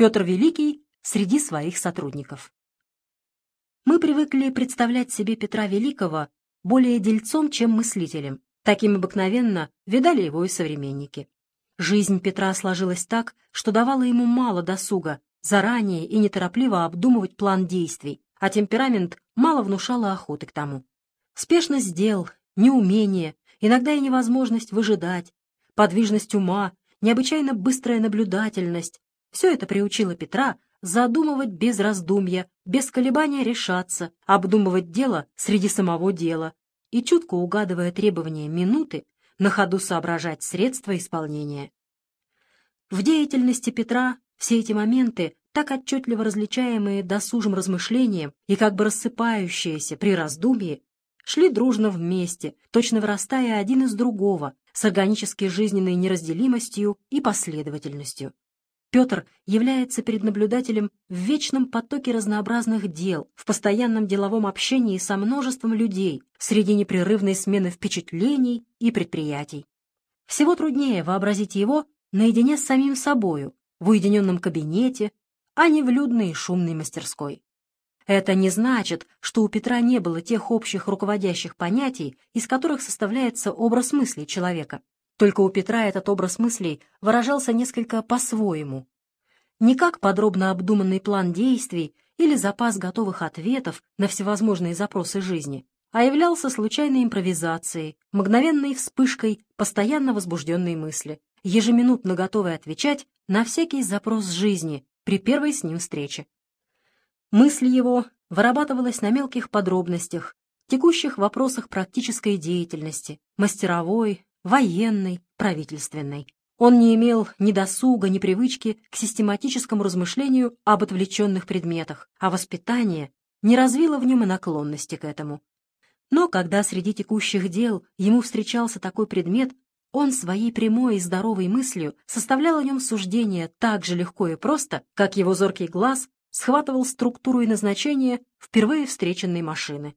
Петр Великий среди своих сотрудников. Мы привыкли представлять себе Петра Великого более дельцом, чем мыслителем. Таким обыкновенно видали его и современники. Жизнь Петра сложилась так, что давала ему мало досуга заранее и неторопливо обдумывать план действий, а темперамент мало внушало охоты к тому. Спешность дел, неумение, иногда и невозможность выжидать, подвижность ума, необычайно быстрая наблюдательность — все это приучило Петра задумывать без раздумья, без колебания решаться, обдумывать дело среди самого дела и, чутко угадывая требования минуты, на ходу соображать средства исполнения. В деятельности Петра все эти моменты, так отчетливо различаемые досужим размышлением и как бы рассыпающиеся при раздумье, шли дружно вместе, точно вырастая один из другого, с органической жизненной неразделимостью и последовательностью. Петр является перед наблюдателем в вечном потоке разнообразных дел, в постоянном деловом общении со множеством людей, среди непрерывной смены впечатлений и предприятий. Всего труднее вообразить его наедине с самим собою, в уединенном кабинете, а не в людной и шумной мастерской. Это не значит, что у Петра не было тех общих руководящих понятий, из которых составляется образ мыслей человека. Только у Петра этот образ мыслей выражался несколько по-своему. Не как подробно обдуманный план действий или запас готовых ответов на всевозможные запросы жизни, а являлся случайной импровизацией, мгновенной вспышкой постоянно возбужденной мысли, ежеминутно готовой отвечать на всякий запрос жизни при первой с ним встрече. Мысль его вырабатывалась на мелких подробностях, текущих вопросах практической деятельности, мастеровой, военной, правительственной. Он не имел ни досуга, ни привычки к систематическому размышлению об отвлеченных предметах, а воспитание не развило в нем и наклонности к этому. Но когда среди текущих дел ему встречался такой предмет, он своей прямой и здоровой мыслью составлял о нем суждение так же легко и просто, как его зоркий глаз схватывал структуру и назначение впервые встреченной машины.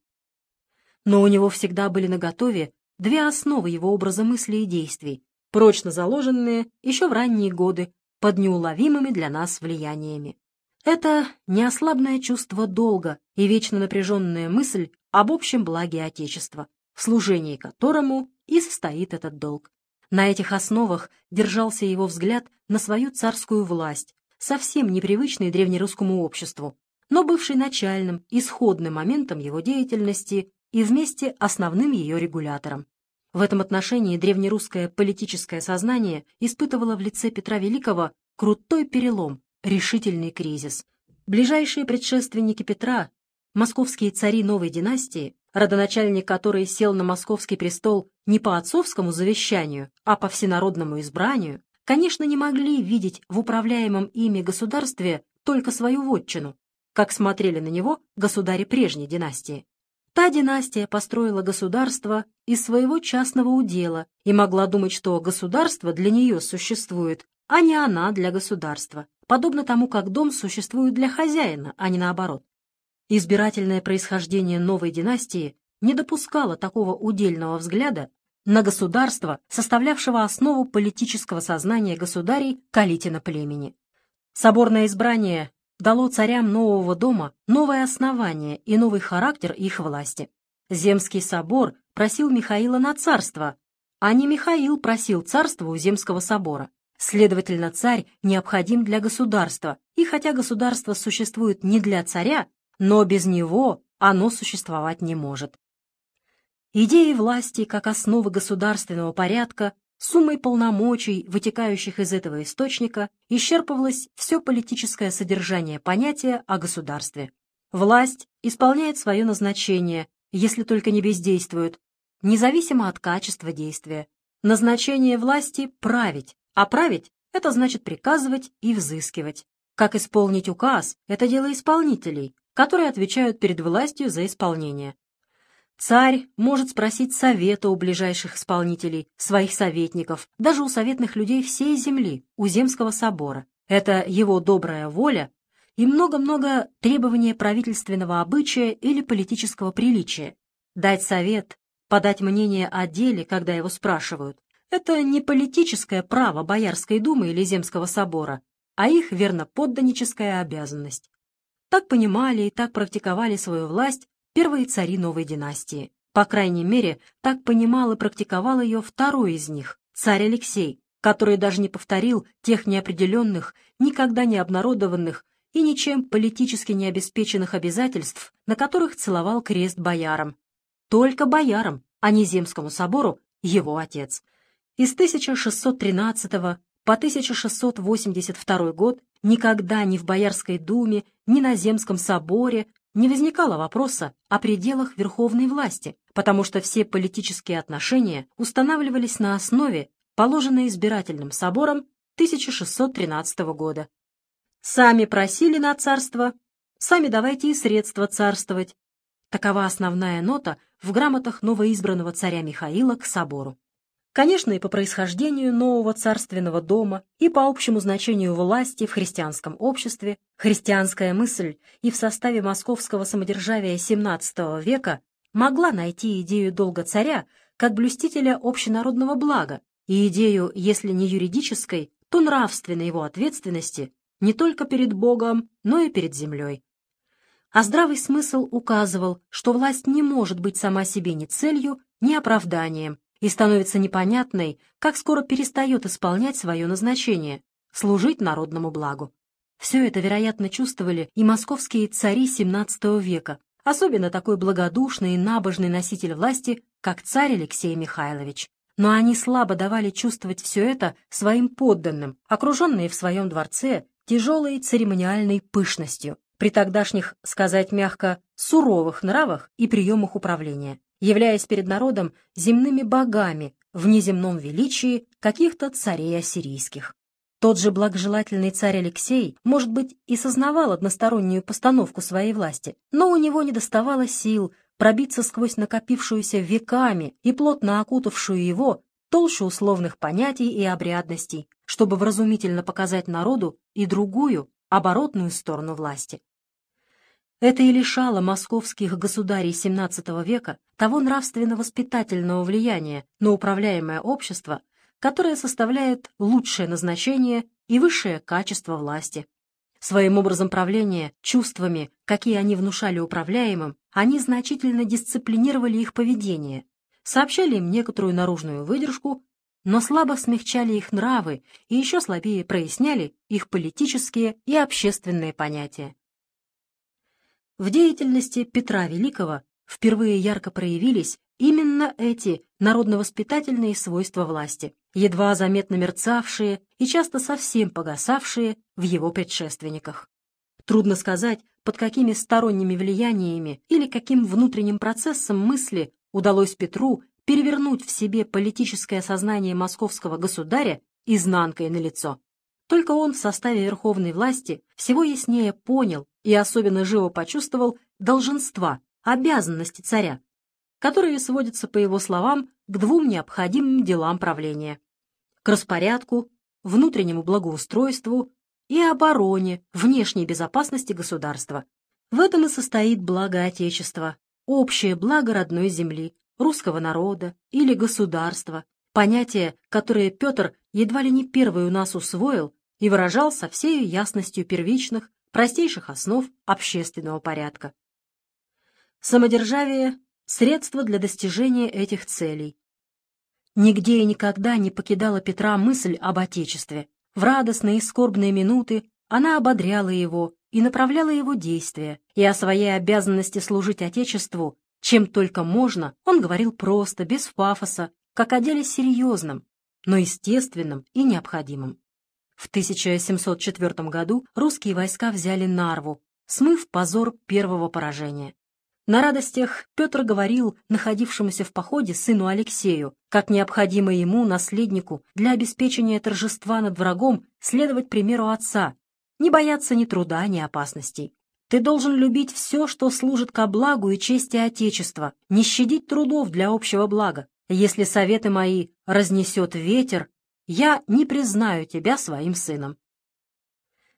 Но у него всегда были наготове две основы его образа мысли и действий, прочно заложенные еще в ранние годы под неуловимыми для нас влияниями. Это неослабное чувство долга и вечно напряженная мысль об общем благе Отечества, в служении которому и состоит этот долг. На этих основах держался его взгляд на свою царскую власть, совсем непривычный древнерусскому обществу, но бывший начальным, исходным моментом его деятельности и вместе основным ее регулятором. В этом отношении древнерусское политическое сознание испытывало в лице Петра Великого крутой перелом, решительный кризис. Ближайшие предшественники Петра, московские цари новой династии, родоначальник которой сел на московский престол не по отцовскому завещанию, а по всенародному избранию, конечно, не могли видеть в управляемом ими государстве только свою вотчину, как смотрели на него государи прежней династии. Та династия построила государство из своего частного удела и могла думать, что государство для нее существует, а не она для государства, подобно тому, как дом существует для хозяина, а не наоборот. Избирательное происхождение новой династии не допускало такого удельного взгляда на государство, составлявшего основу политического сознания государей Калитина племени. Соборное избрание дало царям нового дома новое основание и новый характер их власти. Земский собор просил Михаила на царство, а не Михаил просил царства у Земского собора. Следовательно, царь необходим для государства, и хотя государство существует не для царя, но без него оно существовать не может. Идеи власти как основы государственного порядка, суммой полномочий, вытекающих из этого источника, исчерпывалось все политическое содержание понятия о государстве. Власть исполняет свое назначение, если только не бездействует, независимо от качества действия. Назначение власти — править, а править — это значит приказывать и взыскивать. Как исполнить указ — это дело исполнителей, которые отвечают перед властью за исполнение. Царь может спросить совета у ближайших исполнителей, своих советников, даже у советных людей всей земли, у Земского собора. Это его добрая воля и много-много требования правительственного обычая или политического приличия. Дать совет, подать мнение о деле, когда его спрашивают, это не политическое право Боярской думы или Земского собора, а их верноподданническая обязанность. Так понимали и так практиковали свою власть первые цари новой династии. По крайней мере, так понимал и практиковал ее второй из них, царь Алексей, который даже не повторил тех неопределенных, никогда не обнародованных и ничем политически не обеспеченных обязательств, на которых целовал крест боярам. Только боярам, а не Земскому собору, его отец. Из 1613 по 1682 год никогда ни в Боярской думе, ни на Земском соборе не возникало вопроса о пределах верховной власти, потому что все политические отношения устанавливались на основе, положенной избирательным собором 1613 года. Сами просили на царство, сами давайте и средства царствовать. Такова основная нота в грамотах новоизбранного царя Михаила к собору. Конечно, и по происхождению нового царственного дома, и по общему значению власти в христианском обществе, христианская мысль и в составе московского самодержавия XVII века могла найти идею долга царя как блюстителя общенародного блага и идею, если не юридической, то нравственной его ответственности не только перед Богом, но и перед землей. А здравый смысл указывал, что власть не может быть сама себе ни целью, ни оправданием, и становится непонятной, как скоро перестает исполнять свое назначение — служить народному благу. Все это, вероятно, чувствовали и московские цари XVII века, особенно такой благодушный и набожный носитель власти, как царь Алексей Михайлович. Но они слабо давали чувствовать все это своим подданным, окруженные в своем дворце тяжелой церемониальной пышностью, при тогдашних, сказать мягко, суровых нравах и приемах управления являясь перед народом земными богами в неземном величии каких-то царей ассирийских. Тот же благожелательный царь Алексей, может быть, и сознавал одностороннюю постановку своей власти, но у него не доставало сил пробиться сквозь накопившуюся веками и плотно окутавшую его толщу условных понятий и обрядностей, чтобы вразумительно показать народу и другую, оборотную сторону власти. Это и лишало московских государей XVII века того нравственно-воспитательного влияния на управляемое общество, которое составляет лучшее назначение и высшее качество власти. Своим образом правления, чувствами, какие они внушали управляемым, они значительно дисциплинировали их поведение, сообщали им некоторую наружную выдержку, но слабо смягчали их нравы и еще слабее проясняли их политические и общественные понятия. В деятельности Петра Великого впервые ярко проявились именно эти народно-воспитательные свойства власти, едва заметно мерцавшие и часто совсем погасавшие в его предшественниках. Трудно сказать, под какими сторонними влияниями или каким внутренним процессом мысли удалось Петру перевернуть в себе политическое сознание московского государя изнанкой на лицо. Только он в составе верховной власти всего яснее понял и особенно живо почувствовал долженства, обязанности царя, которые сводятся, по его словам, к двум необходимым делам правления — к распорядку, внутреннему благоустройству и обороне, внешней безопасности государства. В этом и состоит благо Отечества, общее благо родной земли, русского народа или государства, понятие, которое Петр едва ли не первый у нас усвоил и выражал со всей ясностью первичных, простейших основ общественного порядка. Самодержавие — средство для достижения этих целей. Нигде и никогда не покидала Петра мысль об Отечестве. В радостные и скорбные минуты она ободряла его и направляла его действия, и о своей обязанности служить Отечеству, чем только можно, он говорил просто, без пафоса, как о деле серьезном, но естественном и необходимом. В 1704 году русские войска взяли Нарву, смыв позор первого поражения. На радостях Петр говорил находившемуся в походе сыну Алексею, как необходимо ему, наследнику, для обеспечения торжества над врагом следовать примеру отца, не бояться ни труда, ни опасностей. Ты должен любить все, что служит ко благу и чести Отечества, не щадить трудов для общего блага. Если советы мои разнесет ветер, я не признаю тебя своим сыном.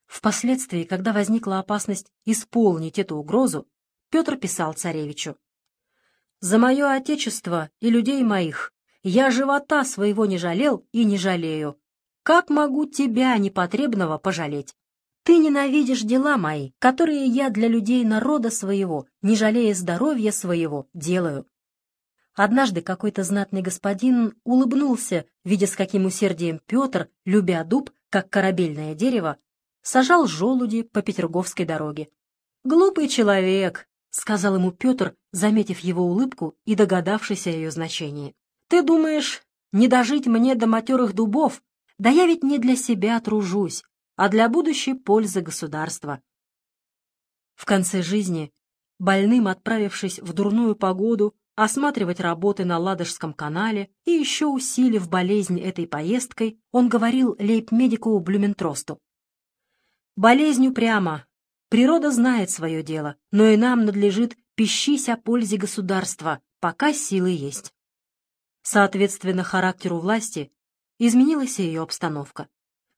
Впоследствии, когда возникла опасность исполнить эту угрозу, Петр писал царевичу. «За мое отечество и людей моих я живота своего не жалел и не жалею. как могу тебя, непотребного, пожалеть? Ты ненавидишь дела мои, которые я для людей народа своего, не жалея здоровья своего, делаю. Однажды какой-то знатный господин улыбнулся, видя, с каким усердием Петр, любя дуб, как корабельное дерево, сажал желуди по Петерговской дороге. «Глупый человек», — сказал ему Петр, заметив его улыбку и догадавшись о ее значении. «Ты думаешь, не дожить мне до матерых дубов? Да я ведь не для себя тружусь, а для будущей пользы государства». В конце жизни, больным отправившись в дурную погоду, осматривать работы на Ладожском канале и еще усилив болезнь этой поездкой, он говорил лейб-медику Блюментросту. «Болезнь упряма. Природа знает свое дело, но и нам надлежит пищись о пользе государства, пока силы есть». Соответственно характеру власти изменилась и ее обстановка.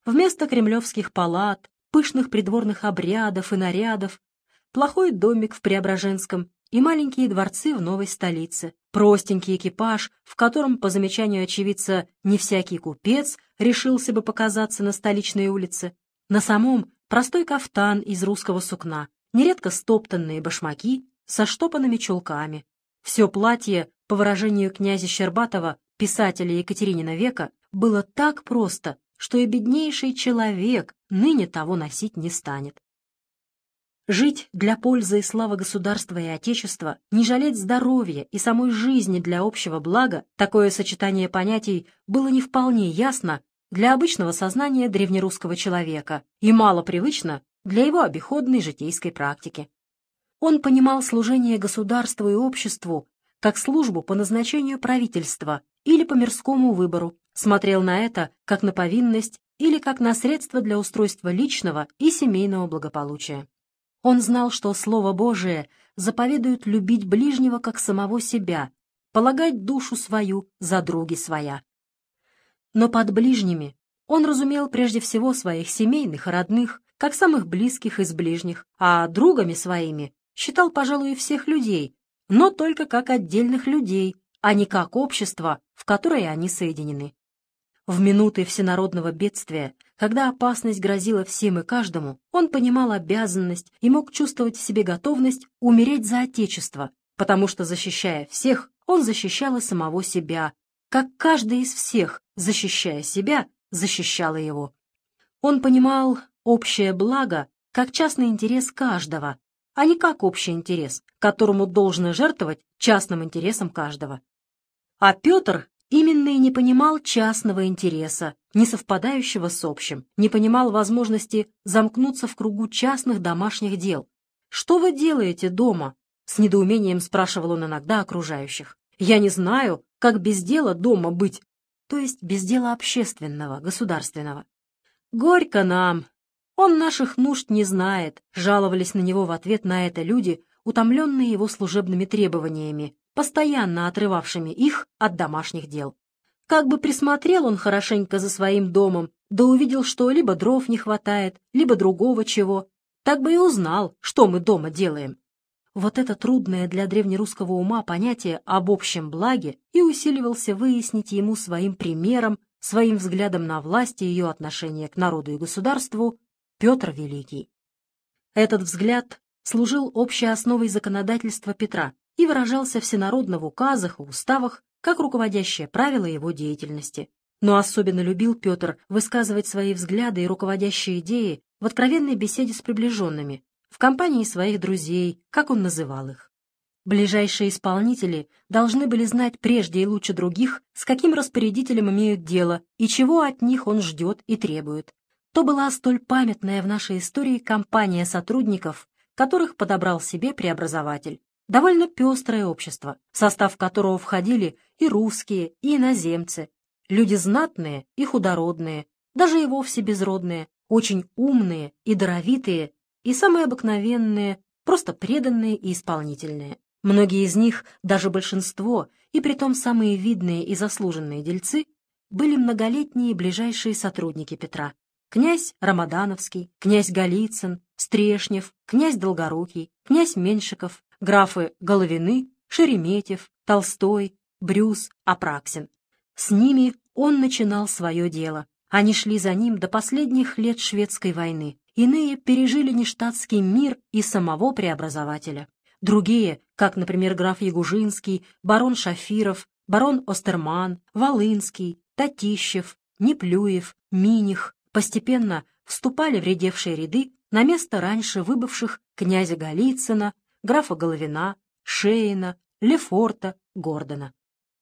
Вместо кремлевских палат, пышных придворных обрядов и нарядов, плохой домик в Преображенском и маленькие дворцы в новой столице, простенький экипаж, в котором, по замечанию очевидца, не всякий купец решился бы показаться на столичной улице, на самом простой кафтан из русского сукна, нередко стоптанные башмаки со штопанными чулками. Все платье, по выражению князя Щербатова, писателя Екатеринина века, было так просто, что и беднейший человек ныне того носить не станет. Жить для пользы и славы государства и Отечества, не жалеть здоровья и самой жизни для общего блага, такое сочетание понятий было не вполне ясно для обычного сознания древнерусского человека и мало привычно для его обиходной житейской практики. Он понимал служение государству и обществу как службу по назначению правительства или по мирскому выбору, смотрел на это как на повинность или как на средство для устройства личного и семейного благополучия. Он знал, что Слово Божие заповедует любить ближнего как самого себя, полагать душу свою за други своя. Но под ближними он разумел прежде всего своих семейных и родных, как самых близких из ближних, а другами своими считал, пожалуй, всех людей, но только как отдельных людей, а не как общество, в которое они соединены. В минуты всенародного бедствия, когда опасность грозила всем и каждому, он понимал обязанность и мог чувствовать в себе готовность умереть за Отечество, потому что, защищая всех, он защищал и самого себя, как каждый из всех, защищая себя, защищала его. Он понимал общее благо как частный интерес каждого, а не как общий интерес, которому должно жертвовать частным интересом каждого. А Петр именно и не понимал частного интереса, не совпадающего с общим, не понимал возможности замкнуться в кругу частных домашних дел. «Что вы делаете дома?» — с недоумением спрашивал он иногда окружающих. «Я не знаю, как без дела дома быть, то есть без дела общественного, государственного. Горько нам. Он наших нужд не знает», — жаловались на него в ответ на это люди, утомленные его служебными требованиями, постоянно отрывавшими их от домашних дел. Как бы присмотрел он хорошенько за своим домом, да увидел, что либо дров не хватает, либо другого чего, так бы и узнал, что мы дома делаем. Вот это трудное для древнерусского ума понятие об общем благе и усиливался выяснить ему своим примером, своим взглядом на власть и ее отношение к народу и государству Петр Великий. Этот взгляд служил общей основой законодательства Петра, и выражался всенародно в указах и уставах как руководящее правило его деятельности. Но особенно любил Петр высказывать свои взгляды и руководящие идеи в откровенной беседе с приближенными, в компании своих друзей, как он называл их. Ближайшие исполнители должны были знать прежде и лучше других, с каким распорядителем имеют дело и чего от них он ждет и требует. То была столь памятная в нашей истории компания сотрудников, которых подобрал себе преобразователь довольно пестрое общество, в состав которого входили и русские, и иноземцы, люди знатные и худородные, даже и вовсе безродные, очень умные и даровитые, и самые обыкновенные, просто преданные и исполнительные. Многие из них, даже большинство, и притом самые видные и заслуженные дельцы, были многолетние ближайшие сотрудники Петра. Князь Рамадановский, князь Голицын, Стрешнев, князь Долгорукий, князь Меньшиков, графы Головины, Шереметьев, Толстой, Брюс, Апраксин. С ними он начинал свое дело, Они шли за ним до последних лет шведской войны. Иные пережили нештатский мир и самого преобразователя. Другие, как, например, граф Ягужинский, барон Шафиров, барон Остерман, Волынский, Татищев, Неплюев, Миних, постепенно вступали в редевшие ряды на место раньше выбывших князя Голицына, графа Головина, Шейна, Лефорта, Гордона.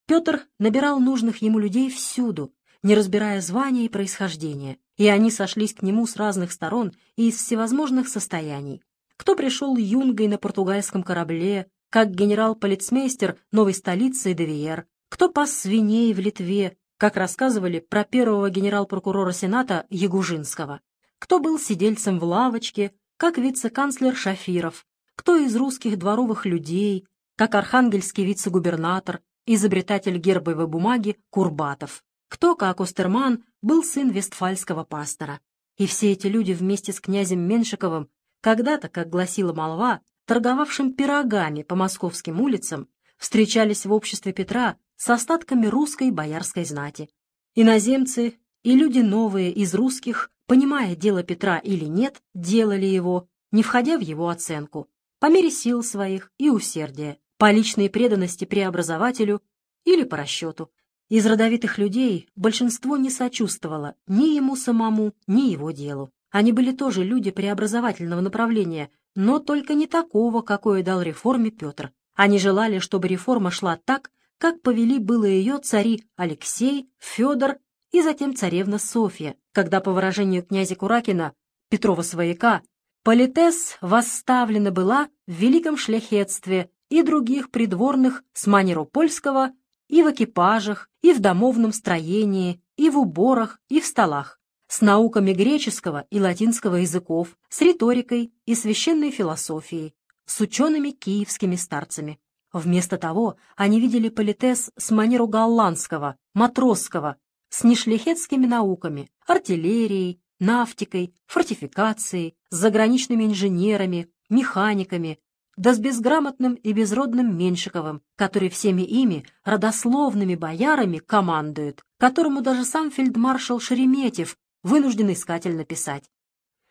Петр набирал нужных ему людей всюду, не разбирая звания и происхождения, и они сошлись к нему с разных сторон и из всевозможных состояний. Кто пришел юнгой на португальском корабле, как генерал-полицмейстер новой столицы Девиер, кто пас свиней в Литве, как рассказывали про первого генерал-прокурора Сената Ягужинского, кто был сидельцем в лавочке, как вице-канцлер Шафиров, кто из русских дворовых людей, как архангельский вице-губернатор, изобретатель гербовой бумаги Курбатов, кто, как Остерман, был сын вестфальского пастора. И все эти люди вместе с князем Меншиковым, когда-то, как гласила молва, торговавшим пирогами по московским улицам, встречались в обществе Петра с остатками русской боярской знати. Иноземцы и люди новые из русских, понимая дело Петра или нет, делали его, не входя в его оценку, по мере сил своих и усердия, по личной преданности преобразователю или по расчету. Из родовитых людей большинство не сочувствовало ни ему самому, ни его делу. Они были тоже люди преобразовательного направления, но только не такого, какое дал реформе Петр. Они желали, чтобы реформа шла так, как повели было ее цари Алексей, Федор и затем царевна Софья, когда, по выражению князя Куракина, Петрова свояка, политес восставлена была в великом шляхетстве и других придворных с манеру польского и в экипажах, и в домовном строении, и в уборах, и в столах, с науками греческого и латинского языков, с риторикой и священной философией, с учеными киевскими старцами. Вместо того они видели политес с манеру голландского, матросского, с нешляхетскими науками, артиллерией, нафтикой, фортификацией, с заграничными инженерами, механиками, да с безграмотным и безродным Меньшиковым, который всеми ими, родословными боярами, командует, которому даже сам фельдмаршал Шереметьев вынужден искательно писать.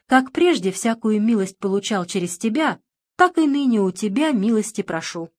Как прежде всякую милость получал через тебя, так и ныне у тебя милости прошу.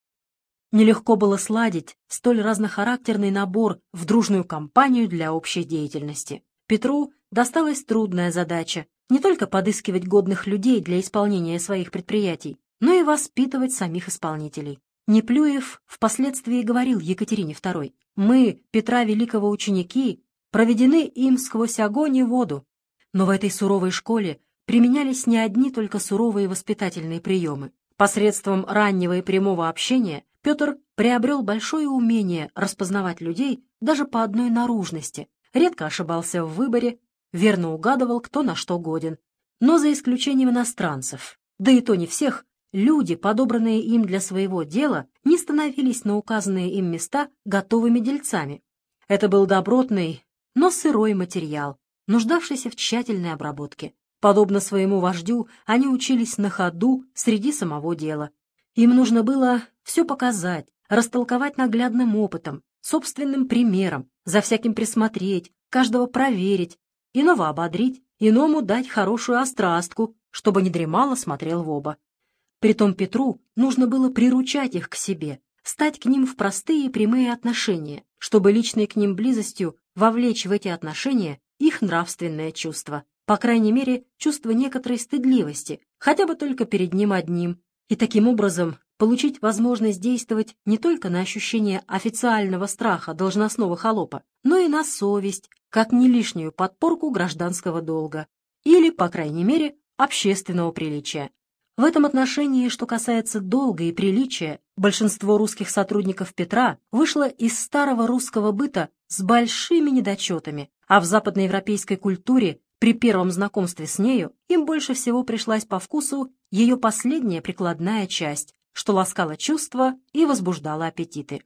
Нелегко было сладить столь разнохарактерный набор в дружную компанию для общей деятельности. Петру досталась трудная задача не только подыскивать годных людей для исполнения своих предприятий, но и воспитывать самих исполнителей. Неплюев впоследствии говорил Екатерине II, «Мы, Петра Великого ученики, проведены им сквозь огонь и воду». Но в этой суровой школе применялись не одни только суровые воспитательные приемы. Посредством раннего и прямого общения Петр приобрел большое умение распознавать людей даже по одной наружности, редко ошибался в выборе, верно угадывал, кто на что годен. Но за исключением иностранцев, да и то не всех, люди, подобранные им для своего дела, не становились на указанные им места готовыми дельцами. Это был добротный, но сырой материал, нуждавшийся в тщательной обработке. Подобно своему вождю, они учились на ходу среди самого дела. Им нужно было все показать, растолковать наглядным опытом, собственным примером, за всяким присмотреть, каждого проверить, иного ободрить, иному дать хорошую острастку, чтобы не дремало смотрел в оба. Притом Петру нужно было приручать их к себе, стать к ним в простые прямые отношения, чтобы личной к ним близостью вовлечь в эти отношения их нравственное чувство, по крайней мере, чувство некоторой стыдливости, хотя бы только перед ним одним, и таким образом получить возможность действовать не только на ощущение официального страха должностного холопа, но и на совесть, как не лишнюю подпорку гражданского долга или, по крайней мере, общественного приличия. В этом отношении, что касается долга и приличия, большинство русских сотрудников Петра вышло из старого русского быта с большими недочетами, а в западноевропейской культуре при первом знакомстве с нею им больше всего пришлась по вкусу ее последняя прикладная часть, что ласкало чувства и возбуждало аппетиты.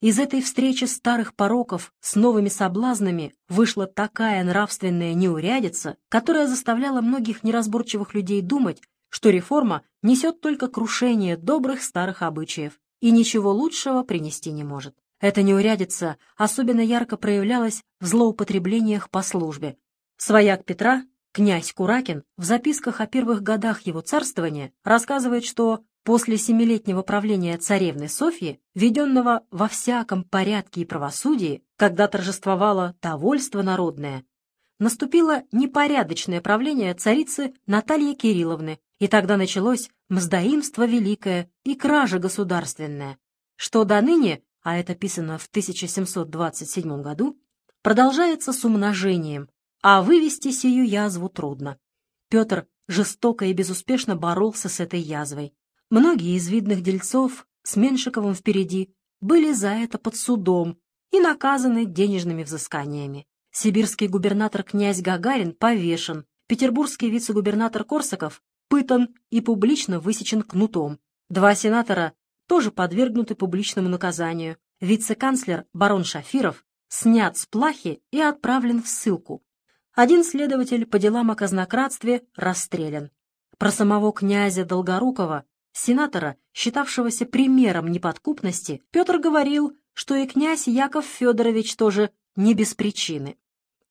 Из этой встречи старых пороков с новыми соблазнами вышла такая нравственная неурядица, которая заставляла многих неразборчивых людей думать, что реформа несет только крушение добрых старых обычаев и ничего лучшего принести не может. Эта неурядица особенно ярко проявлялась в злоупотреблениях по службе, Свояк Петра, князь Куракин, в записках о первых годах его царствования рассказывает, что после семилетнего правления царевны Софьи, введенного во всяком порядке и правосудии, когда торжествовало довольство народное, наступило непорядочное правление царицы Натальи Кирилловны, и тогда началось мздоимство великое и кража государственная, что до ныне, а это писано в 1727 году, продолжается с умножением, а вывести сию язву трудно. Петр жестоко и безуспешно боролся с этой язвой. Многие из видных дельцов с Меншиковым впереди были за это под судом и наказаны денежными взысканиями. Сибирский губернатор князь Гагарин повешен, петербургский вице-губернатор Корсаков пытан и публично высечен кнутом. Два сенатора тоже подвергнуты публичному наказанию. Вице-канцлер барон Шафиров снят с плахи и отправлен в ссылку. Один следователь по делам о казнократстве расстрелян. Про самого князя Долгорукова, сенатора, считавшегося примером неподкупности, Петр говорил, что и князь Яков Федорович тоже не без причины.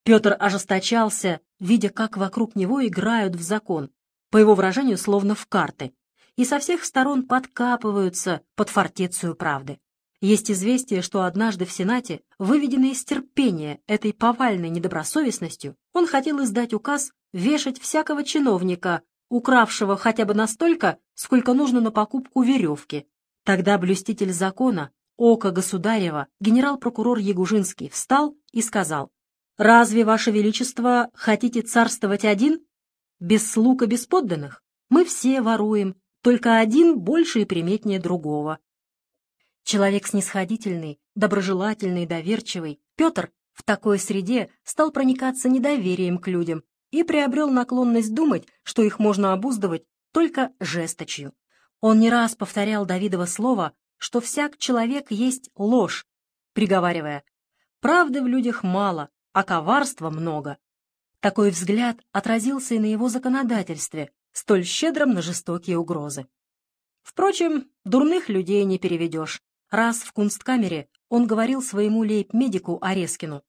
Петр ожесточался, видя, как вокруг него играют в закон, по его выражению, словно в карты, и со всех сторон подкапываются под фортецию правды. Есть известие, что однажды в Сенате, выведенный из терпения этой повальной недобросовестностью, он хотел издать указ вешать всякого чиновника, укравшего хотя бы настолько, сколько нужно на покупку веревки. Тогда блюститель закона, око государева, генерал-прокурор Ягужинский встал и сказал, «Разве, Ваше Величество, хотите царствовать один? Без слуг и без подданных? Мы все воруем, только один больше и приметнее другого. Человек снисходительный, доброжелательный, доверчивый, Петр в такой среде стал проникаться недоверием к людям и приобрел наклонность думать, что их можно обуздывать только жесточью. Он не раз повторял Давидово слово, что всяк человек есть ложь, приговаривая «правды в людях мало, а коварства много». Такой взгляд отразился и на его законодательстве, столь щедром на жестокие угрозы. Впрочем, дурных людей не переведешь. Раз в кунсткамере он говорил своему лейб-медику Орескину,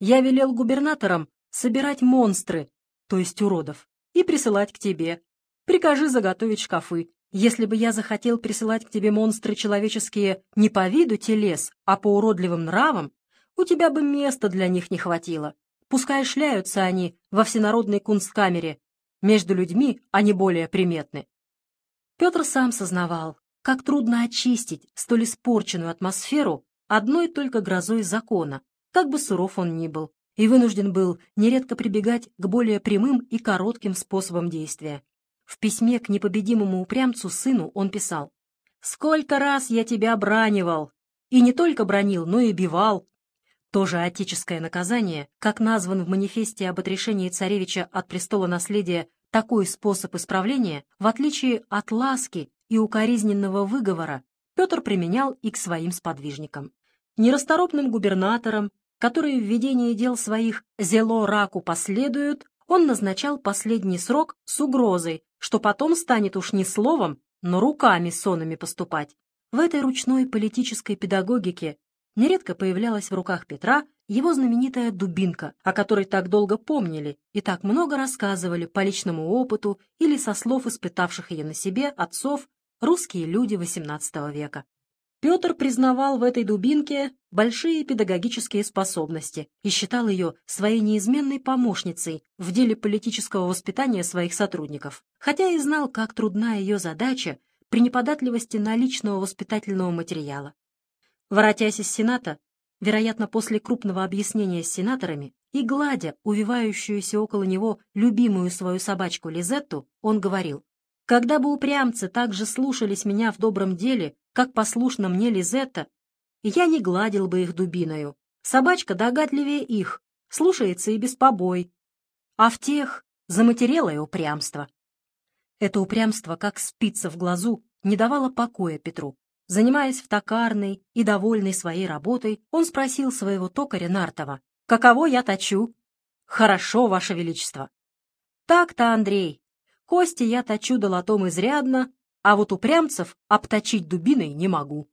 «Я велел губернаторам собирать монстры, то есть уродов, и присылать к тебе. Прикажи заготовить шкафы. Если бы я захотел присылать к тебе монстры человеческие не по виду телес, а по уродливым нравам, у тебя бы места для них не хватило. Пускай шляются они во всенародной кунсткамере. Между людьми они более приметны». Петр сам сознавал, как трудно очистить столь испорченную атмосферу одной только грозой закона, как бы суров он ни был, и вынужден был нередко прибегать к более прямым и коротким способам действия. В письме к непобедимому упрямцу сыну он писал «Сколько раз я тебя бранивал! И не только бронил, но и бивал!» Тоже отеческое наказание, как назван в манифесте об отрешении царевича от престола наследия такой способ исправления, в отличие от ласки и укоризненного выговора Петр применял и к своим сподвижникам. Нерасторопным губернаторам, которые в ведении дел своих «зело раку последуют», он назначал последний срок с угрозой, что потом станет уж не словом, но руками сонами поступать. В этой ручной политической педагогике нередко появлялась в руках Петра его знаменитая дубинка, о которой так долго помнили и так много рассказывали по личному опыту или со слов испытавших ее на себе отцов русские люди XVIII века. Петр признавал в этой дубинке большие педагогические способности и считал ее своей неизменной помощницей в деле политического воспитания своих сотрудников, хотя и знал, как трудна ее задача при неподатливости наличного воспитательного материала. Воротясь из Сената, вероятно, после крупного объяснения с сенаторами, и гладя увивающуюся около него любимую свою собачку Лизетту, он говорил, когда бы упрямцы так же слушались меня в добром деле, как послушна мне Лизетта, я не гладил бы их дубиною. Собачка догадливее их, слушается и без побой. А в тех заматерелое упрямство. Это упрямство, как спица в глазу, не давало покоя Петру. Занимаясь в токарной и довольный своей работой, он спросил своего токаря Нартова, «Каково я точу?» «Хорошо, Ваше Величество». «Так-то, Андрей, Кости я точу долотом изрядно, а вот упрямцев обточить дубиной не могу.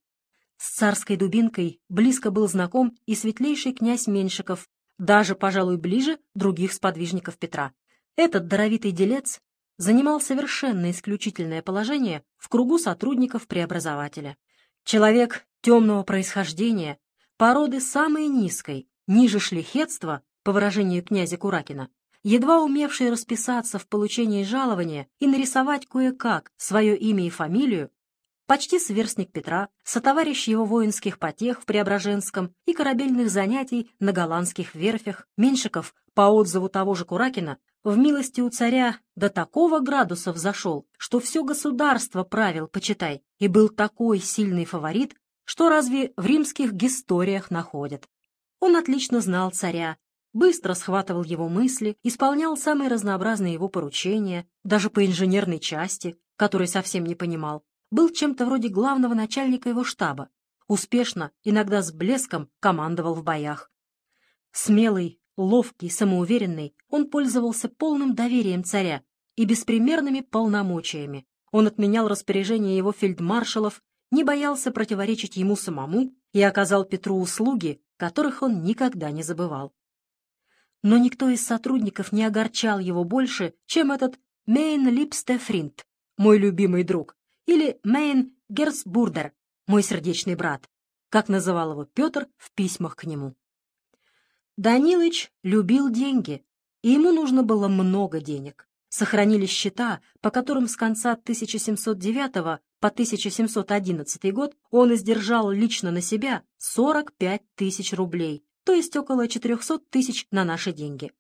С царской дубинкой близко был знаком и светлейший князь Меньшиков, даже, пожалуй, ближе других сподвижников Петра. Этот даровитый делец занимал совершенно исключительное положение в кругу сотрудников преобразователя. Человек темного происхождения, породы самой низкой, ниже шлихетства, по выражению князя Куракина, едва умевший расписаться в получении жалования и нарисовать кое-как свое имя и фамилию, почти сверстник Петра, сотоварищ его воинских потех в Преображенском и корабельных занятий на голландских верфях, Меньшиков, по отзыву того же Куракина, в милости у царя до такого градуса взошел, что все государство правил, почитай, и был такой сильный фаворит, что разве в римских историях находят. Он отлично знал царя, быстро схватывал его мысли, исполнял самые разнообразные его поручения, даже по инженерной части, которой совсем не понимал, был чем-то вроде главного начальника его штаба, успешно, иногда с блеском, командовал в боях. Смелый, ловкий, самоуверенный, он пользовался полным доверием царя и беспримерными полномочиями. Он отменял распоряжения его фельдмаршалов, не боялся противоречить ему самому и оказал Петру услуги, которых он никогда не забывал но никто из сотрудников не огорчал его больше, чем этот Мейн Липстефринд, мой любимый друг, или Мейн Герцбурдер, мой сердечный брат, как называл его Петр в письмах к нему. Данилыч любил деньги, и ему нужно было много денег. Сохранились счета, по которым с конца 1709 по 1711 год он издержал лично на себя 45 тысяч рублей, то есть около 400 тысяч на наши деньги.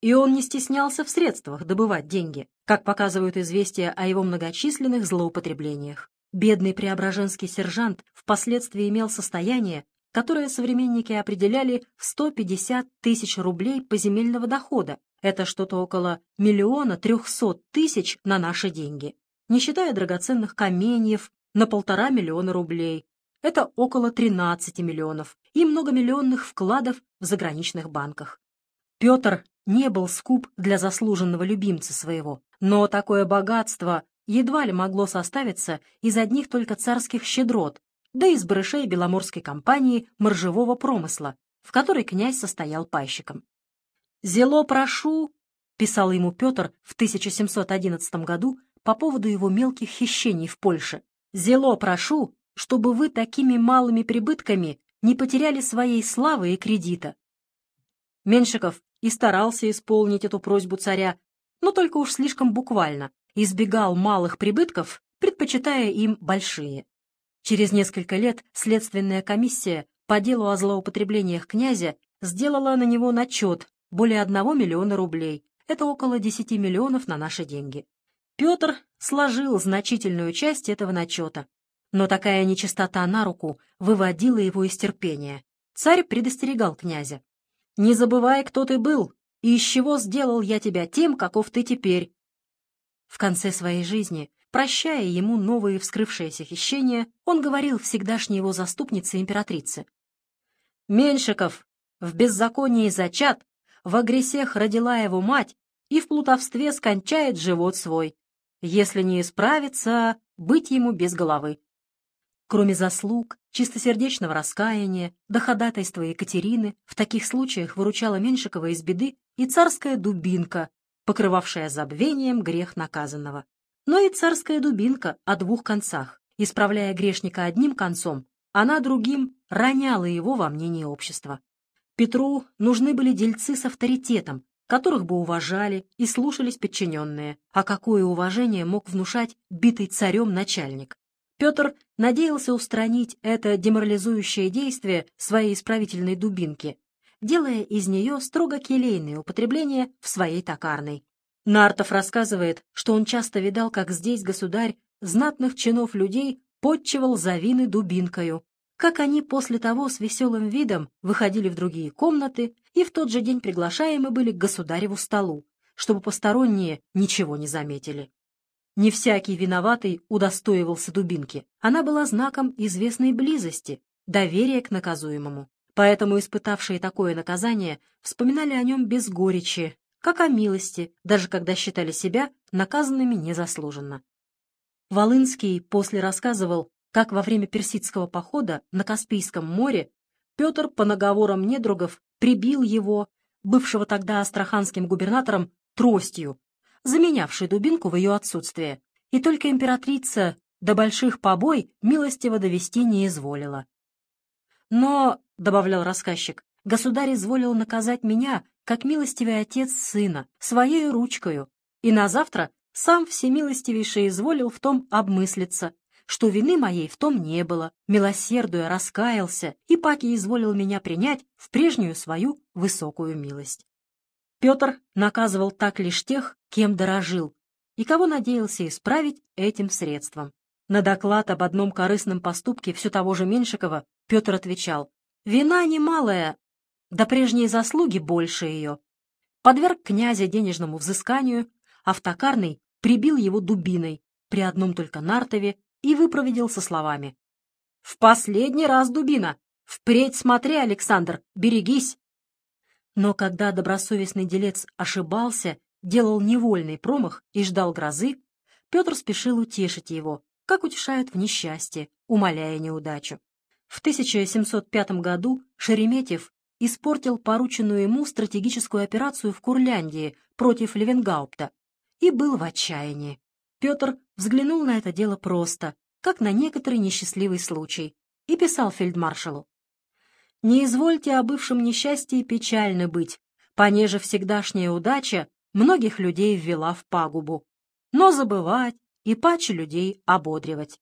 И он не стеснялся в средствах добывать деньги, как показывают известия о его многочисленных злоупотреблениях. Бедный преображенский сержант впоследствии имел состояние, которое современники определяли в 150 тысяч рублей поземельного дохода. Это что-то около миллиона трехсот тысяч на наши деньги, не считая драгоценных каменьев на полтора миллиона рублей, это около 13 миллионов и многомиллионных вкладов в заграничных банках. Петр не был скуп для заслуженного любимца своего, но такое богатство едва ли могло составиться из одних только царских щедрот, да из барышей Беломорской компании моржевого промысла, в которой князь состоял пайщиком. «Зело прошу», — писал ему Петр в 1711 году по поводу его мелких хищений в Польше, «Зело прошу чтобы вы такими малыми прибытками не потеряли своей славы и кредита. Меншиков и старался исполнить эту просьбу царя, но только уж слишком буквально, избегал малых прибытков, предпочитая им большие. Через несколько лет следственная комиссия по делу о злоупотреблениях князя сделала на него начет более одного миллиона рублей. Это около 10 миллионов на наши деньги. Петр сложил значительную часть этого начета, но такая нечистота на руку выводила его из терпения. Царь предостерегал князя. «Не забывай, кто ты был, и из чего сделал я тебя тем, каков ты теперь». В конце своей жизни, прощая ему новые вскрывшиеся хищения, он говорил всегдашней его заступнице императрице. «Меньшиков, в беззаконии зачат, в агресех родила его мать и в плутовстве скончает живот свой. Если не исправится, быть ему без головы». Кроме заслуг, чистосердечного раскаяния, до ходатайства Екатерины, в таких случаях выручала Меньшикова из беды и царская дубинка, покрывавшая забвением грех наказанного. Но и царская дубинка о двух концах. Исправляя грешника одним концом, она другим роняла его во мнении общества. Петру нужны были дельцы с авторитетом, которых бы уважали и слушались подчиненные. А какое уважение мог внушать битый царем начальник? Петр надеялся устранить это деморализующее действие своей исправительной дубинки, делая из нее строго келейное употребление в своей токарной. Нартов рассказывает, что он часто видал, как здесь государь знатных чинов людей подчивал завины дубинкою, как они после того с веселым видом выходили в другие комнаты и в тот же день приглашаемы были к государеву столу, чтобы посторонние ничего не заметили. Не всякий виноватый удостоивался дубинки. Она была знаком известной близости, доверия к наказуемому. Поэтому испытавшие такое наказание вспоминали о нем без горечи, как о милости, даже когда считали себя наказанными незаслуженно. Волынский после рассказывал, как во время персидского похода на Каспийском море Петр по наговорам недругов прибил его, бывшего тогда астраханским губернатором, тростью, заменявшей дубинку в ее отсутствие, и только императрица до больших побой милостиво довести не изволила. Но, — добавлял рассказчик, — государь изволил наказать меня, как милостивый отец сына, своей ручкою, и на завтра сам всемилостивейший изволил в том обмыслиться, что вины моей в том не было, милосердуя раскаялся, и паки изволил меня принять в прежнюю свою высокую милость. Петр наказывал так лишь тех, кем дорожил, и кого надеялся исправить этим средством. На доклад об одном корыстном поступке все того же Меньшикова Петр отвечал, «Вина немалая, да прежние заслуги больше ее». Подверг князя денежному взысканию, а в токарный прибил его дубиной при одном только Нартове и выпроведил со словами. «В последний раз, дубина! Впредь смотри, Александр, берегись!» Но когда добросовестный делец ошибался, делал невольный промах и ждал грозы, Петр спешил утешить его, как утешают в несчастье, умоляя неудачу. В 1705 году Шереметьев испортил порученную ему стратегическую операцию в Курляндии против Левенгаупта и был в отчаянии. Петр взглянул на это дело просто, как на некоторый несчастливый случай, и писал фельдмаршалу. «Не извольте о бывшем несчастье печально быть, понеже всегдашняя удача многих людей ввела в пагубу. Но забывать, и паче людей ободривать.